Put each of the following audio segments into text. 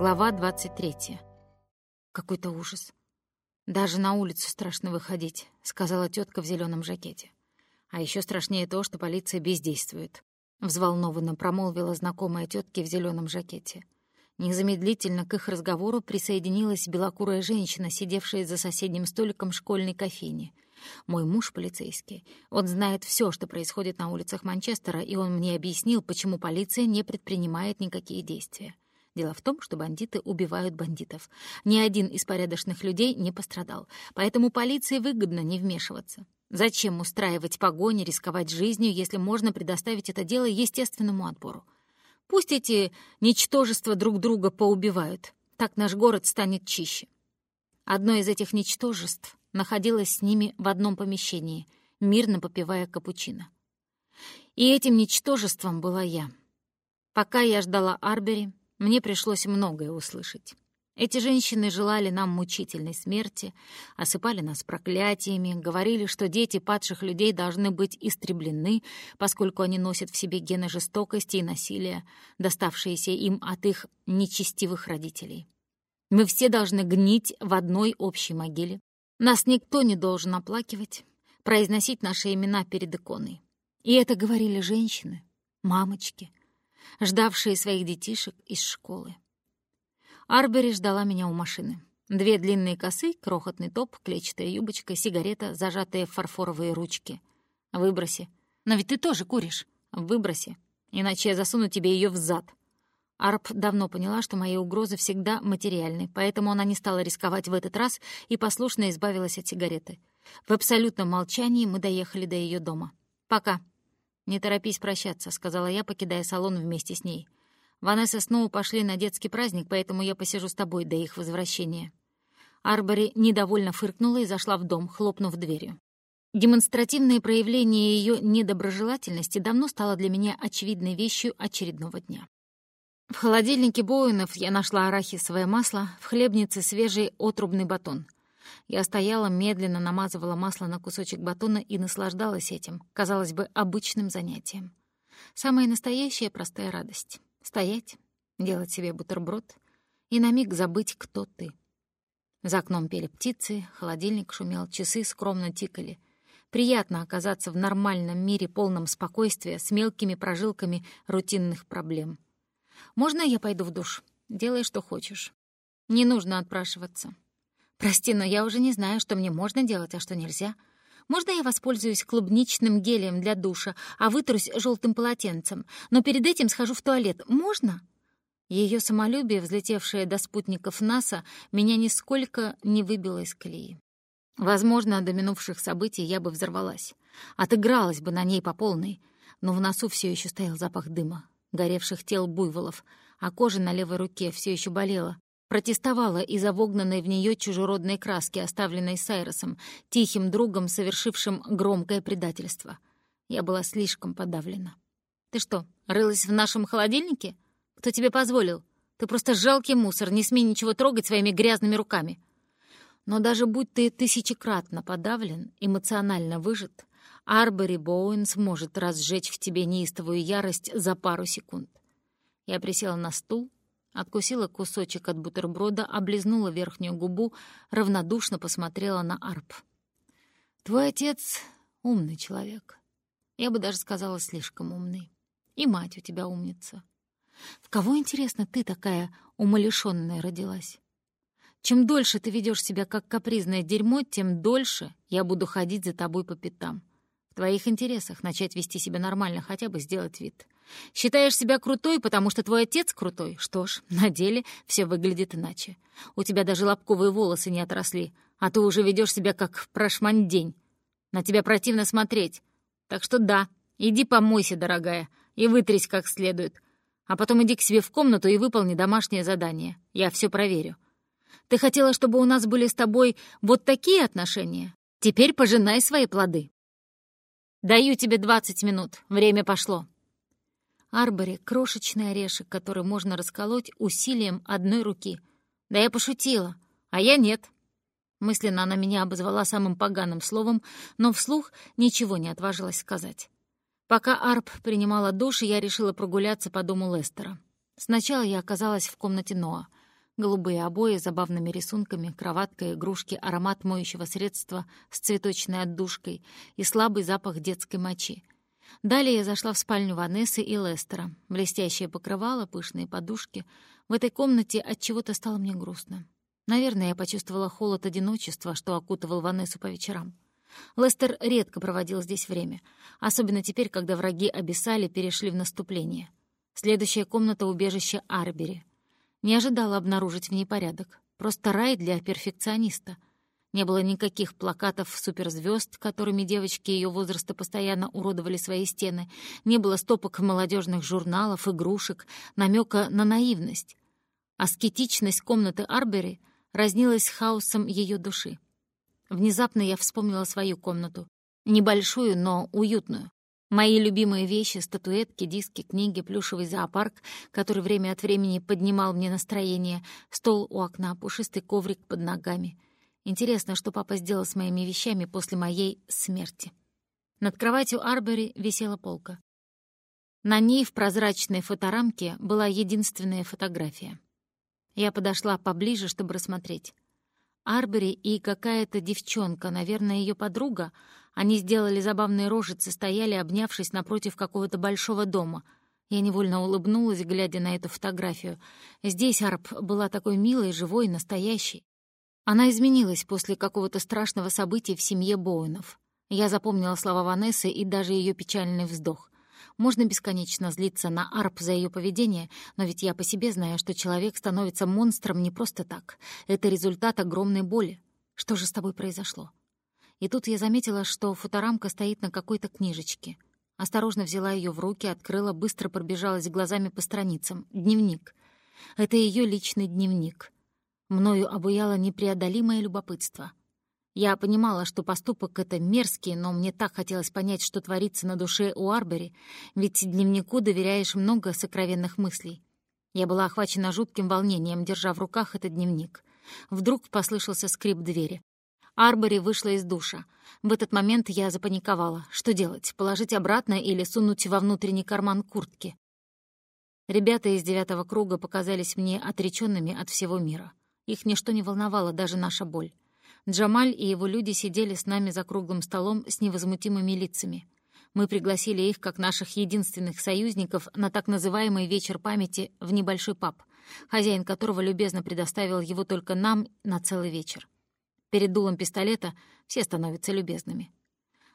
Глава 23. Какой-то ужас. Даже на улицу страшно выходить, сказала тетка в зеленом жакете. А еще страшнее то, что полиция бездействует. Взволнованно промолвила знакомая тетки в зеленом жакете. Незамедлительно к их разговору присоединилась белокурая женщина, сидевшая за соседним столиком школьной кофейни. Мой муж полицейский. Он знает все, что происходит на улицах Манчестера, и он мне объяснил, почему полиция не предпринимает никакие действия. Дело в том, что бандиты убивают бандитов. Ни один из порядочных людей не пострадал, поэтому полиции выгодно не вмешиваться. Зачем устраивать погони, рисковать жизнью, если можно предоставить это дело естественному отбору? Пусть эти ничтожества друг друга поубивают. Так наш город станет чище. Одно из этих ничтожеств находилось с ними в одном помещении, мирно попивая капучино. И этим ничтожеством была я. Пока я ждала Арбери, мне пришлось многое услышать. Эти женщины желали нам мучительной смерти, осыпали нас проклятиями, говорили, что дети падших людей должны быть истреблены, поскольку они носят в себе гены жестокости и насилия, доставшиеся им от их нечестивых родителей. Мы все должны гнить в одной общей могиле. Нас никто не должен оплакивать, произносить наши имена перед иконой. И это говорили женщины, мамочки — ждавшие своих детишек из школы. Арбери ждала меня у машины. Две длинные косы, крохотный топ, клетчатая юбочка, сигарета, зажатые в фарфоровые ручки. Выброси. Но ведь ты тоже куришь. Выброси. Иначе я засуну тебе ее в зад. Арб давно поняла, что мои угрозы всегда материальны, поэтому она не стала рисковать в этот раз и послушно избавилась от сигареты. В абсолютном молчании мы доехали до ее дома. «Пока», «Не торопись прощаться», — сказала я, покидая салон вместе с ней. «Ванесса снова пошли на детский праздник, поэтому я посижу с тобой до их возвращения». Арбори недовольно фыркнула и зашла в дом, хлопнув дверью. Демонстративное проявление ее недоброжелательности давно стало для меня очевидной вещью очередного дня. В холодильнике Боуинов я нашла арахисовое масло, в хлебнице свежий отрубный батон — я стояла, медленно намазывала масло на кусочек батона и наслаждалась этим, казалось бы, обычным занятием. Самая настоящая простая радость — стоять, делать себе бутерброд и на миг забыть, кто ты. За окном пели птицы, холодильник шумел, часы скромно тикали. Приятно оказаться в нормальном мире, полном спокойствия, с мелкими прожилками рутинных проблем. «Можно я пойду в душ? Делай, что хочешь. Не нужно отпрашиваться. «Прости, но я уже не знаю, что мне можно делать, а что нельзя. Можно я воспользуюсь клубничным гелем для душа, а вытрусь желтым полотенцем, но перед этим схожу в туалет? Можно?» Ее самолюбие, взлетевшее до спутников НАСА, меня нисколько не выбило из колеи. Возможно, до минувших событий я бы взорвалась. Отыгралась бы на ней по полной, но в носу все еще стоял запах дыма, горевших тел буйволов, а кожа на левой руке все еще болела, протестовала из-за вогнанной в нее чужеродной краски, оставленной Сайросом, тихим другом, совершившим громкое предательство. Я была слишком подавлена. «Ты что, рылась в нашем холодильнике? Кто тебе позволил? Ты просто жалкий мусор, не смей ничего трогать своими грязными руками». Но даже будь ты тысячекратно подавлен, эмоционально выжат, Арбори Боуэн сможет разжечь в тебе неистовую ярость за пару секунд. Я присела на стул, Откусила кусочек от бутерброда, облизнула верхнюю губу, равнодушно посмотрела на Арп. «Твой отец — умный человек. Я бы даже сказала, слишком умный. И мать у тебя умница. В кого, интересно, ты такая умалишённая родилась? Чем дольше ты ведешь себя как капризное дерьмо, тем дольше я буду ходить за тобой по пятам. В твоих интересах начать вести себя нормально, хотя бы сделать вид. Считаешь себя крутой, потому что твой отец крутой? Что ж, на деле все выглядит иначе. У тебя даже лобковые волосы не отросли, а ты уже ведешь себя как прошмандень. На тебя противно смотреть. Так что да, иди помойся, дорогая, и вытрись как следует. А потом иди к себе в комнату и выполни домашнее задание. Я все проверю. Ты хотела, чтобы у нас были с тобой вот такие отношения? Теперь пожинай свои плоды. Даю тебе двадцать минут. Время пошло. Арбори — крошечный орешек, который можно расколоть усилием одной руки. Да я пошутила, а я нет. Мысленно она меня обозвала самым поганым словом, но вслух ничего не отважилась сказать. Пока Арб принимала душ, я решила прогуляться по дому Лестера. Сначала я оказалась в комнате Ноа. Голубые обои с забавными рисунками, кроватка, игрушки, аромат моющего средства с цветочной отдушкой и слабый запах детской мочи. Далее я зашла в спальню Ванессы и Лестера. Блестящее покрывало, пышные подушки. В этой комнате от чего то стало мне грустно. Наверное, я почувствовала холод одиночества, что окутывал Ванессу по вечерам. Лестер редко проводил здесь время, особенно теперь, когда враги Абиссали перешли в наступление. Следующая комната — убежище Арбери. Не ожидала обнаружить в ней порядок. Просто рай для перфекциониста. Не было никаких плакатов суперзвезд, которыми девочки ее возраста постоянно уродовали свои стены. Не было стопок молодежных журналов, игрушек, намека на наивность. Аскетичность комнаты Арбери разнилась хаосом ее души. Внезапно я вспомнила свою комнату. Небольшую, но уютную. Мои любимые вещи — статуэтки, диски, книги, плюшевый зоопарк, который время от времени поднимал мне настроение, стол у окна, пушистый коврик под ногами. Интересно, что папа сделал с моими вещами после моей смерти. Над кроватью Арбери висела полка. На ней в прозрачной фоторамке была единственная фотография. Я подошла поближе, чтобы рассмотреть. Арбери и какая-то девчонка, наверное, ее подруга, они сделали забавные рожицы, стояли, обнявшись напротив какого-то большого дома. Я невольно улыбнулась, глядя на эту фотографию. Здесь Арб была такой милой, живой, настоящей. Она изменилась после какого-то страшного события в семье Боуэнов. Я запомнила слова Ванессы и даже ее печальный вздох. Можно бесконечно злиться на Арп за ее поведение, но ведь я по себе знаю, что человек становится монстром не просто так. Это результат огромной боли. Что же с тобой произошло? И тут я заметила, что фоторамка стоит на какой-то книжечке. Осторожно взяла ее в руки, открыла, быстро пробежалась глазами по страницам. Дневник. Это ее личный дневник. Мною обуяло непреодолимое любопытство — я понимала, что поступок это мерзкий, но мне так хотелось понять, что творится на душе у Арбери, ведь дневнику доверяешь много сокровенных мыслей. Я была охвачена жутким волнением, держа в руках этот дневник. Вдруг послышался скрип двери. Арбери вышла из душа. В этот момент я запаниковала. Что делать? Положить обратно или сунуть во внутренний карман куртки? Ребята из девятого круга показались мне отреченными от всего мира. Их ничто не волновало, даже наша боль. Джамаль и его люди сидели с нами за круглым столом с невозмутимыми лицами. Мы пригласили их, как наших единственных союзников, на так называемый вечер памяти в небольшой паб, хозяин которого любезно предоставил его только нам на целый вечер. Перед дулом пистолета все становятся любезными.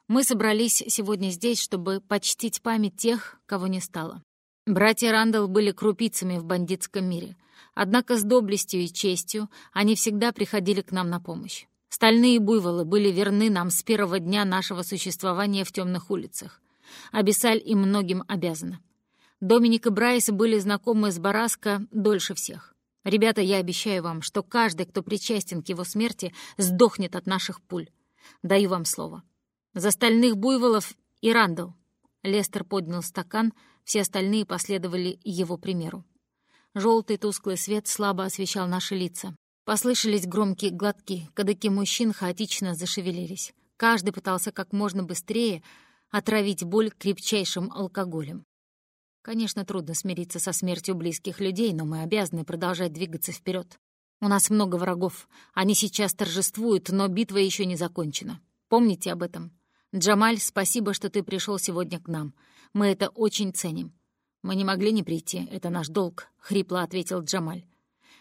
Мы собрались сегодня здесь, чтобы почтить память тех, кого не стало. Братья Рандall были крупицами в бандитском мире, однако с доблестью и честью они всегда приходили к нам на помощь. Стальные буйволы были верны нам с первого дня нашего существования в темных улицах. Абиссаль им многим обязана. Доминик и Брайс были знакомы с Бараско дольше всех. Ребята, я обещаю вам, что каждый, кто причастен к его смерти, сдохнет от наших пуль. Даю вам слово. За стальных буйволов и Рандall. Лестер поднял стакан, все остальные последовали его примеру. Желтый тусклый свет слабо освещал наши лица. Послышались громкие глотки, кадыки мужчин хаотично зашевелились. Каждый пытался как можно быстрее отравить боль крепчайшим алкоголем. Конечно, трудно смириться со смертью близких людей, но мы обязаны продолжать двигаться вперед. У нас много врагов. Они сейчас торжествуют, но битва еще не закончена. Помните об этом. Джамаль, спасибо, что ты пришел сегодня к нам. Мы это очень ценим. Мы не могли не прийти, это наш долг, — хрипло ответил Джамаль.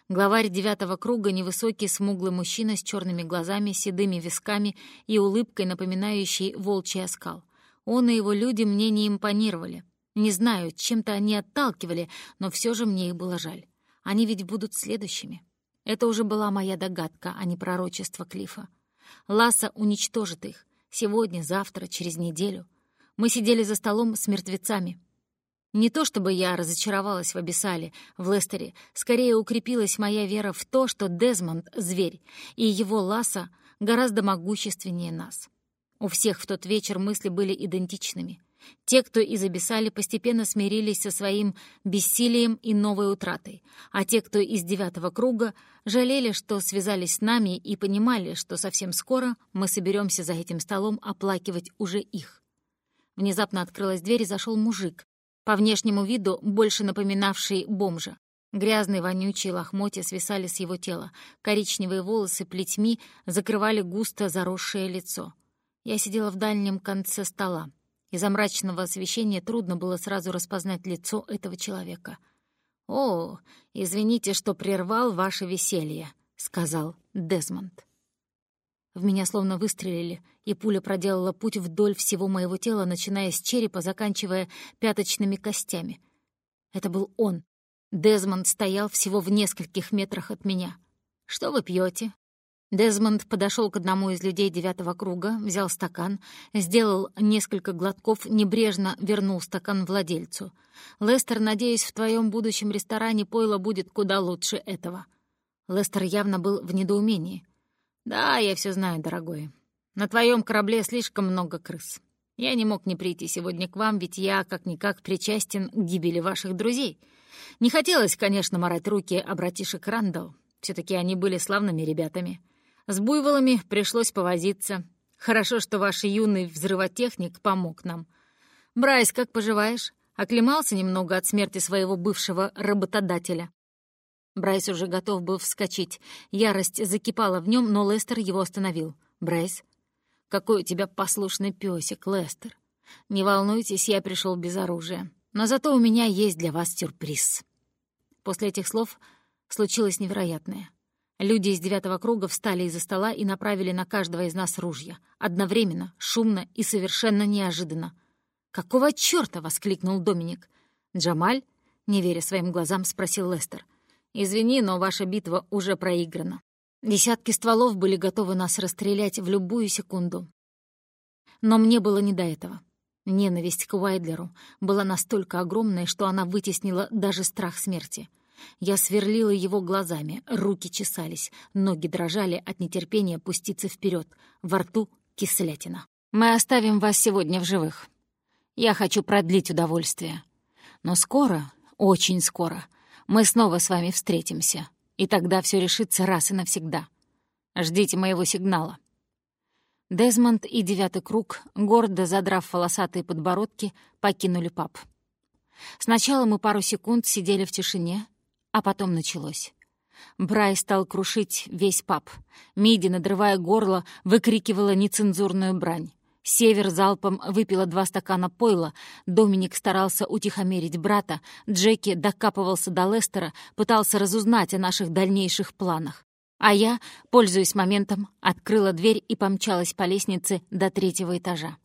Главарь девятого круга — невысокий смуглый мужчина с черными глазами, седыми висками и улыбкой, напоминающей волчий оскал. Он и его люди мне не импонировали. Не знаю, чем-то они отталкивали, но все же мне их было жаль. Они ведь будут следующими. Это уже была моя догадка, а не пророчество Клифа. Ласса уничтожит их. Сегодня, завтра, через неделю. Мы сидели за столом с мертвецами. Не то чтобы я разочаровалась в Абиссале, в Лестере, скорее укрепилась моя вера в то, что Дезмонд — зверь, и его Ласа гораздо могущественнее нас. У всех в тот вечер мысли были идентичными. Те, кто из Абиссали, постепенно смирились со своим бессилием и новой утратой, а те, кто из девятого круга, жалели, что связались с нами и понимали, что совсем скоро мы соберемся за этим столом оплакивать уже их. Внезапно открылась дверь и зашел мужик, по внешнему виду больше напоминавший бомжа. Грязные вонючие лохмотья свисали с его тела, коричневые волосы плетьми закрывали густо заросшее лицо. Я сидела в дальнем конце стола. Из-за мрачного освещения трудно было сразу распознать лицо этого человека. «О, извините, что прервал ваше веселье», — сказал Дезмонд. В меня словно выстрелили, и пуля проделала путь вдоль всего моего тела, начиная с черепа, заканчивая пяточными костями. Это был он. Дезмонд стоял всего в нескольких метрах от меня. «Что вы пьете? Дезмонд подошел к одному из людей девятого круга, взял стакан, сделал несколько глотков, небрежно вернул стакан владельцу. «Лестер, надеюсь, в твоем будущем ресторане пойло будет куда лучше этого». Лестер явно был в недоумении. «Да, я все знаю, дорогой. На твоем корабле слишком много крыс. Я не мог не прийти сегодня к вам, ведь я, как-никак, причастен к гибели ваших друзей. Не хотелось, конечно, морать руки о братишек Рандалл. все таки они были славными ребятами. С буйволами пришлось повозиться. Хорошо, что ваш юный взрывотехник помог нам. Брайс, как поживаешь? Оклемался немного от смерти своего бывшего работодателя?» Брайс уже готов был вскочить. Ярость закипала в нем, но Лестер его остановил. «Брайс, какой у тебя послушный песик, Лестер. Не волнуйтесь, я пришел без оружия. Но зато у меня есть для вас сюрприз». После этих слов случилось невероятное. Люди из девятого круга встали из-за стола и направили на каждого из нас ружья. Одновременно, шумно и совершенно неожиданно. «Какого чёрта?» — воскликнул Доминик. «Джамаль?» — не веря своим глазам, спросил Лестер. «Извини, но ваша битва уже проиграна. Десятки стволов были готовы нас расстрелять в любую секунду. Но мне было не до этого. Ненависть к Уайдлеру была настолько огромной, что она вытеснила даже страх смерти. Я сверлила его глазами, руки чесались, ноги дрожали от нетерпения пуститься вперед, во рту кислятина. «Мы оставим вас сегодня в живых. Я хочу продлить удовольствие. Но скоро, очень скоро, мы снова с вами встретимся, и тогда все решится раз и навсегда. Ждите моего сигнала». Дезмонд и девятый круг, гордо задрав волосатые подбородки, покинули паб. Сначала мы пару секунд сидели в тишине, а потом началось. Брай стал крушить весь паб. Миди, надрывая горло, выкрикивала нецензурную брань. Север залпом выпила два стакана пойла, Доминик старался утихомирить брата, Джеки докапывался до Лестера, пытался разузнать о наших дальнейших планах. А я, пользуясь моментом, открыла дверь и помчалась по лестнице до третьего этажа.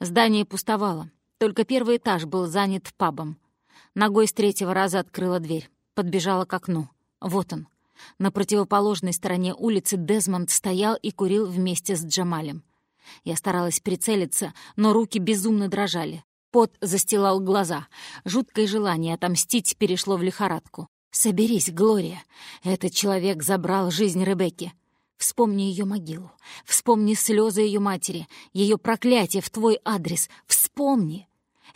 Здание пустовало, только первый этаж был занят пабом. Ногой с третьего раза открыла дверь, подбежала к окну. Вот он. На противоположной стороне улицы Дезмонд стоял и курил вместе с Джамалем. Я старалась прицелиться, но руки безумно дрожали. Пот застилал глаза. Жуткое желание отомстить перешло в лихорадку. «Соберись, Глория! Этот человек забрал жизнь Ребекки. Вспомни ее могилу. Вспомни слезы ее матери, ее проклятие в твой адрес. Вспомни!»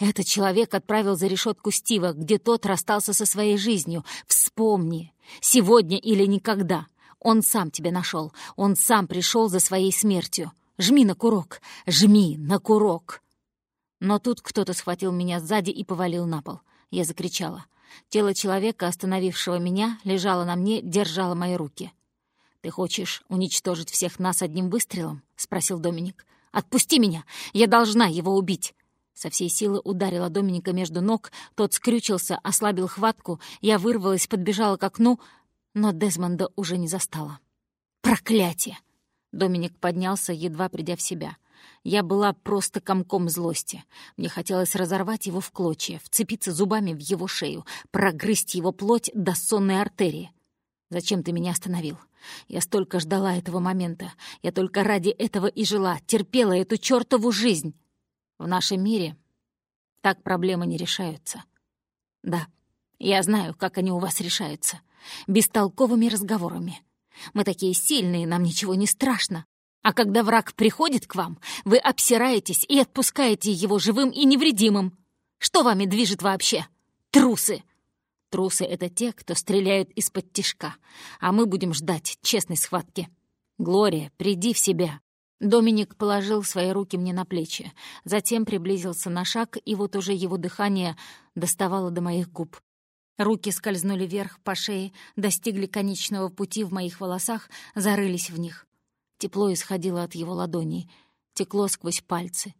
Этот человек отправил за решетку Стива, где тот расстался со своей жизнью. Вспомни! Сегодня или никогда. Он сам тебя нашел. Он сам пришел за своей смертью. Жми на курок! Жми на курок!» Но тут кто-то схватил меня сзади и повалил на пол. Я закричала. Тело человека, остановившего меня, лежало на мне, держало мои руки. «Ты хочешь уничтожить всех нас одним выстрелом?» — спросил Доминик. «Отпусти меня! Я должна его убить!» Со всей силы ударила Доминика между ног, тот скрючился, ослабил хватку, я вырвалась, подбежала к окну, но Дезмонда уже не застала. «Проклятие!» Доминик поднялся, едва придя в себя. Я была просто комком злости. Мне хотелось разорвать его в клочья, вцепиться зубами в его шею, прогрызть его плоть до сонной артерии. «Зачем ты меня остановил? Я столько ждала этого момента. Я только ради этого и жила, терпела эту чертову жизнь. В нашем мире так проблемы не решаются. Да, я знаю, как они у вас решаются. Бестолковыми разговорами. Мы такие сильные, нам ничего не страшно. А когда враг приходит к вам, вы обсираетесь и отпускаете его живым и невредимым. Что вами движет вообще? Трусы! Трусы — это те, кто стреляют из-под тишка, а мы будем ждать честной схватки. Глория, приди в себя. Доминик положил свои руки мне на плечи, затем приблизился на шаг, и вот уже его дыхание доставало до моих губ. Руки скользнули вверх по шее, достигли конечного пути в моих волосах, зарылись в них. Тепло исходило от его ладоней, текло сквозь пальцы.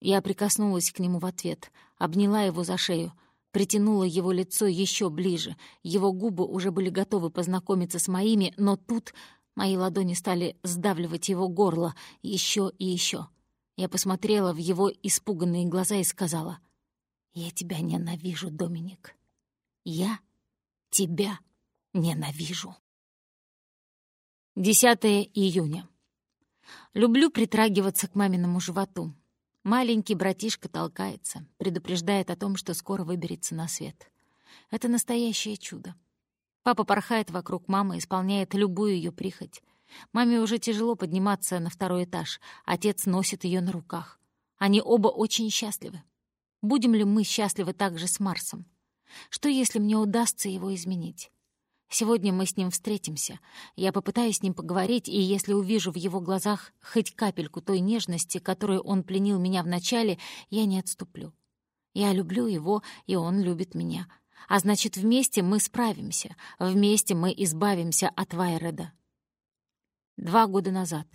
Я прикоснулась к нему в ответ, обняла его за шею, притянула его лицо еще ближе. Его губы уже были готовы познакомиться с моими, но тут мои ладони стали сдавливать его горло еще и еще. Я посмотрела в его испуганные глаза и сказала, «Я тебя ненавижу, Доминик. Я тебя ненавижу». 10 июня. Люблю притрагиваться к маминому животу. Маленький братишка толкается, предупреждает о том, что скоро выберется на свет. Это настоящее чудо. Папа порхает вокруг мамы, исполняет любую ее прихоть. Маме уже тяжело подниматься на второй этаж. Отец носит ее на руках. Они оба очень счастливы. Будем ли мы счастливы также с Марсом? Что, если мне удастся его изменить? Сегодня мы с ним встретимся. Я попытаюсь с ним поговорить, и если увижу в его глазах хоть капельку той нежности, которой он пленил меня вначале, я не отступлю. Я люблю его, и он любит меня. А значит, вместе мы справимся, вместе мы избавимся от Вайреда. Два года назад.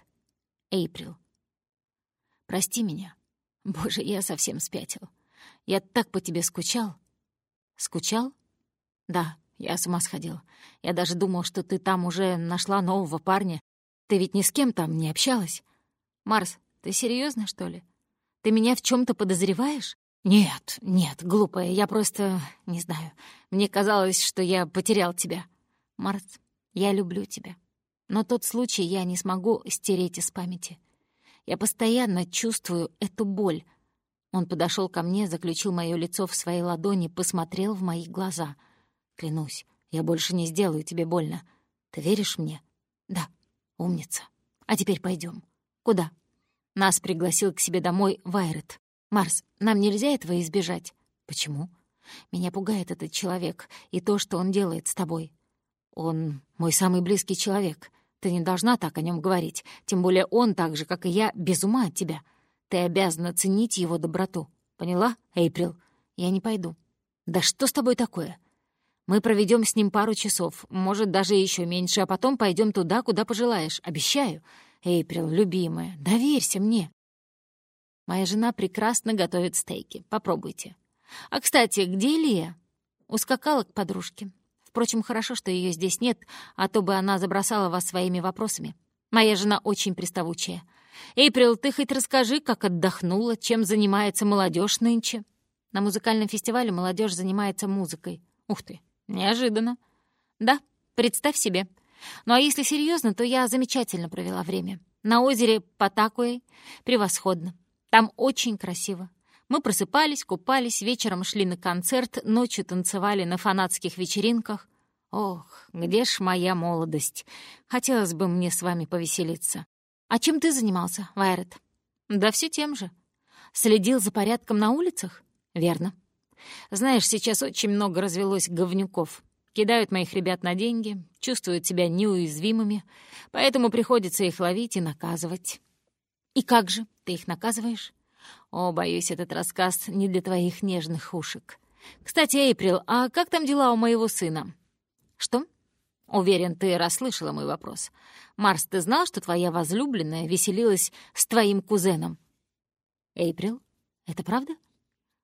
Эйприл. Прости меня. Боже, я совсем спятил. Я так по тебе скучал. Скучал? Да, я с ума сходил. Я даже думал, что ты там уже нашла нового парня. Ты ведь ни с кем там не общалась. Марс, ты серьезно, что ли? Ты меня в чем то подозреваешь? Нет, нет, глупая, я просто... не знаю. Мне казалось, что я потерял тебя. Марс, я люблю тебя. Но тот случай я не смогу стереть из памяти. Я постоянно чувствую эту боль. Он подошел ко мне, заключил мое лицо в своей ладони, посмотрел в мои глаза — Клянусь, я больше не сделаю тебе больно. Ты веришь мне? Да, умница. А теперь пойдем. Куда? Нас пригласил к себе домой Вайрет. Марс, нам нельзя этого избежать. Почему? Меня пугает этот человек и то, что он делает с тобой. Он мой самый близкий человек. Ты не должна так о нем говорить. Тем более он, так же, как и я, без ума от тебя. Ты обязана ценить его доброту. Поняла, Эйприл? Я не пойду. Да что с тобой такое? Мы проведем с ним пару часов, может, даже еще меньше, а потом пойдем туда, куда пожелаешь. Обещаю. Эйприл, любимая, доверься мне. Моя жена прекрасно готовит стейки. Попробуйте. А, кстати, где Лия? Ускакала к подружке. Впрочем, хорошо, что ее здесь нет, а то бы она забросала вас своими вопросами. Моя жена очень приставучая. Эйприл, ты хоть расскажи, как отдохнула, чем занимается молодежь нынче? На музыкальном фестивале молодежь занимается музыкой. Ух ты, Неожиданно. Да, представь себе. Ну а если серьезно, то я замечательно провела время. На озере Патакуэй превосходно. Там очень красиво. Мы просыпались, купались, вечером шли на концерт, ночью танцевали на фанатских вечеринках. Ох, где ж моя молодость? Хотелось бы мне с вами повеселиться. А чем ты занимался, Вайрет? Да все тем же. Следил за порядком на улицах? Верно. Знаешь, сейчас очень много развелось говнюков. Кидают моих ребят на деньги, чувствуют себя неуязвимыми, поэтому приходится их ловить и наказывать. И как же ты их наказываешь? О, боюсь, этот рассказ не для твоих нежных ушек. Кстати, Эйприл, а как там дела у моего сына? Что? Уверен, ты расслышала мой вопрос. Марс, ты знал, что твоя возлюбленная веселилась с твоим кузеном? Эйприл, это правда?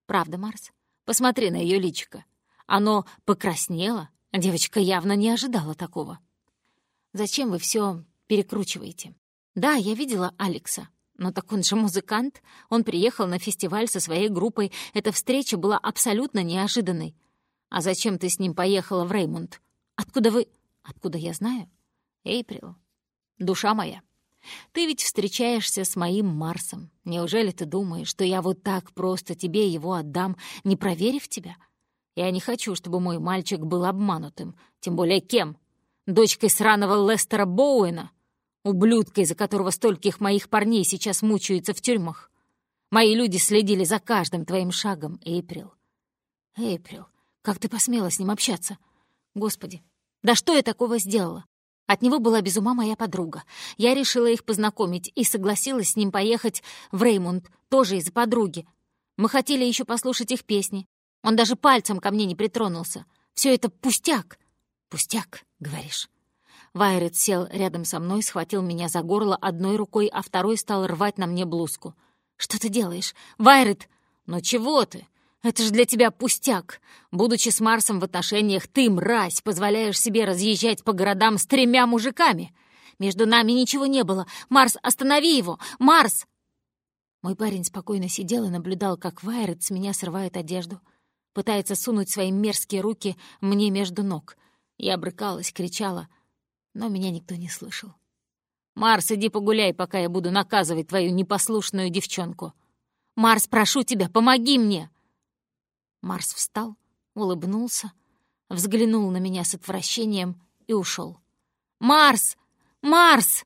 Правда, Марс. Посмотри на ее личико. Оно покраснело. Девочка явно не ожидала такого. Зачем вы все перекручиваете? Да, я видела Алекса. Но так он же музыкант. Он приехал на фестиваль со своей группой. Эта встреча была абсолютно неожиданной. А зачем ты с ним поехала в Реймонд? Откуда вы... Откуда я знаю? Эйприл. Душа моя. Ты ведь встречаешься с моим Марсом. Неужели ты думаешь, что я вот так просто тебе его отдам, не проверив тебя? Я не хочу, чтобы мой мальчик был обманутым. Тем более кем? Дочкой сраного Лестера Боуэна? Ублюдкой, из-за которого стольких моих парней сейчас мучаются в тюрьмах? Мои люди следили за каждым твоим шагом, Эйприл. Эйприл, как ты посмела с ним общаться? Господи, да что я такого сделала? От него была без ума моя подруга. Я решила их познакомить и согласилась с ним поехать в Реймонд, тоже из-за подруги. Мы хотели еще послушать их песни. Он даже пальцем ко мне не притронулся. Все это пустяк!» «Пустяк, говоришь?» Вайрет сел рядом со мной, схватил меня за горло одной рукой, а второй стал рвать на мне блузку. «Что ты делаешь? Вайрет!» «Ну чего ты? Это же для тебя пустяк. Будучи с Марсом в отношениях, ты, мразь, позволяешь себе разъезжать по городам с тремя мужиками. Между нами ничего не было. Марс, останови его! Марс!» Мой парень спокойно сидел и наблюдал, как Вайрет с меня срывает одежду. Пытается сунуть свои мерзкие руки мне между ног. Я брыкалась, кричала — но меня никто не слышал. «Марс, иди погуляй, пока я буду наказывать твою непослушную девчонку. Марс, прошу тебя, помоги мне!» Марс встал, улыбнулся, взглянул на меня с отвращением и ушел. «Марс! Марс!»